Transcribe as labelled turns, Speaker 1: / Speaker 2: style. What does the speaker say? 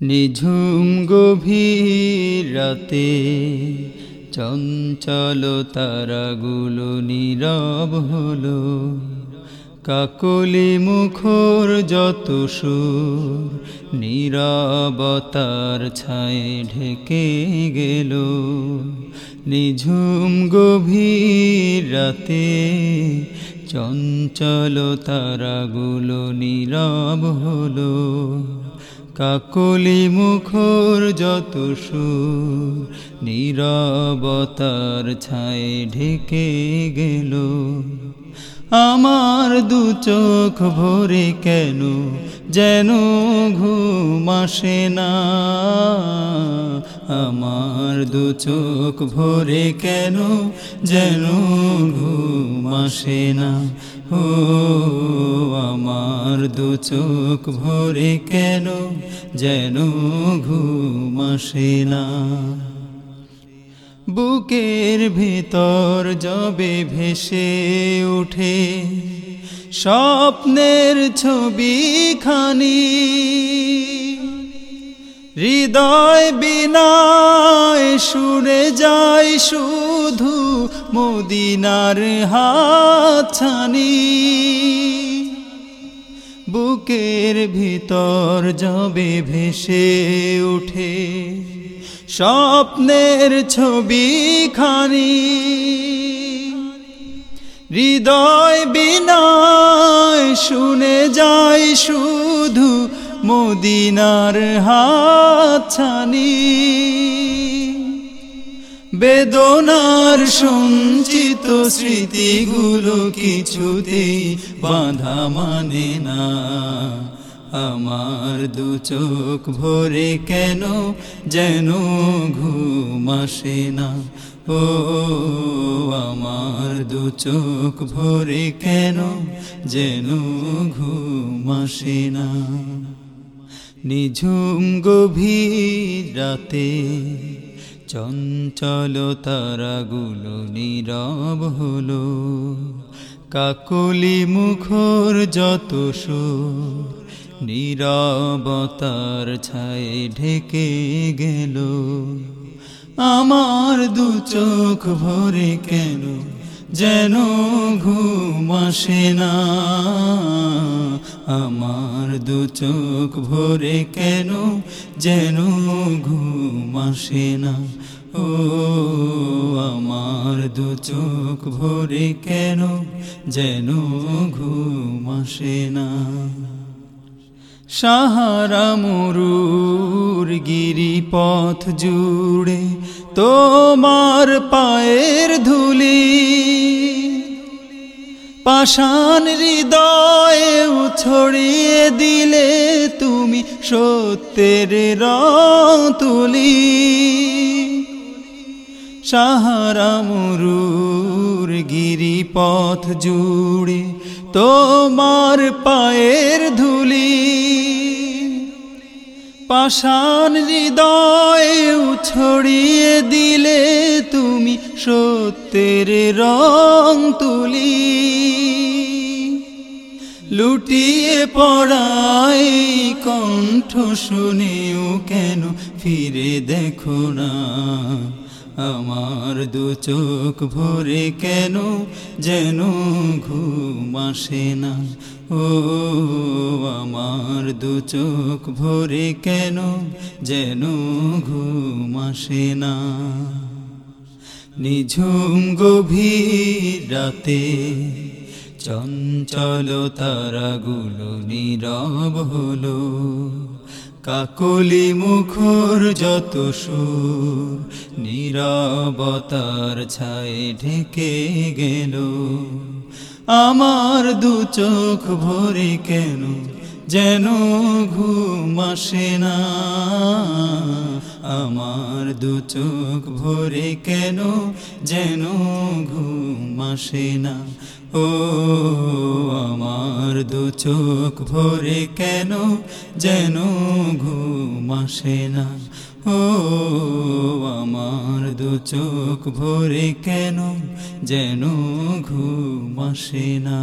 Speaker 1: নিঝুম গভীর রাতে চঞ্চল তারাগুলো নীরব হলো। কাকলি মুখর যত সুর নীরবতার ছায় ঢেকে গেল। নিঝুম গভীর রাতে চঞ্চল তারাগুলো নীরব হলো। কাকলি মুখর যত সুর নীরবতার ছায় ঢেকে গেল। আমার দু চোখ ভরে কেন যেন ঘুম আসে না? আমার দু চোখ ভরে কেন যেন ঘুম আসে না? ও, আমার দু চোখ ভরে কেন যেন ঘুম আসে না? বুকের ভেতর জবে ভেসে ওঠে স্বপ্নের ছবি খানি হৃদয় বিনায় শুনে যায় শুধু মদিনার হাতছানি। বুকের ভিতর যবে ভেসে ওঠে স্বপ্নের ছবি খানি হৃদয় বিনায় শুনে যায় শুধু মদিনার হাতছানি। বেদনার সঞ্চিত স্মৃতিগুলো কিছুতেই বাঁধা মানে না। আমার দু চোখ ভরে কেন যেন ঘুম আসে না? ও, আমার দু চোখ ভরে কেন যেন ঘুম আসে না? নিঝুম গভীর রাতে চঞ্চল তারাগুলো নীরব হলো। কাকলি মুখর যত সুর, নীরবতার ছায় ঢেকে গেল। আমার দু চোখ ভরে কেন যেন ঘুম না। আমার দু চোখ ভরে কেন যেন ঘুম না? ও, আমার দু চোখ ভরে কেন যেন ঘুম আসে না? সাহারা মরুর গিরিপথ জুড়ে তোমার পায়ের ধুলি পাষাণ হৃদয়ে ছড়িয়ে দিলে তুমি সত্যের তুলি। সাহারা মরুর গিরিপথ জুড়ে তোমার পায়ের ধুলি। পাষাণ হৃদয়ে ছড়িয়ে দিলে সত্যের রং তুলি, লুটিয়ে পড়াই কণ্ঠ শুনেও কেন ফিরে দেখো না? আমার দু চোখ ভরে কেন যেন ঘুম আসে না? ও, আমার দু চোখ ভরে কেন যেন ঘুম আসে না? নিঝুম গভীর রাতে চঞ্চল তারাগুলো নীরব হলো। কাকলি মুখর যত সুর, নীরবতার ছায় ঢেকে গেল। আমার দু চোখ ভরে কেন যেন ঘুম আসে না। আমার দু চোখ ভরে কেন যেন ঘুম আসে না? ও, আমার দু চোখ ভরে কেন যেন ঘুম আসে না? ও, আমার দু চোখ ভরে কেন যেন ঘুম আসে না?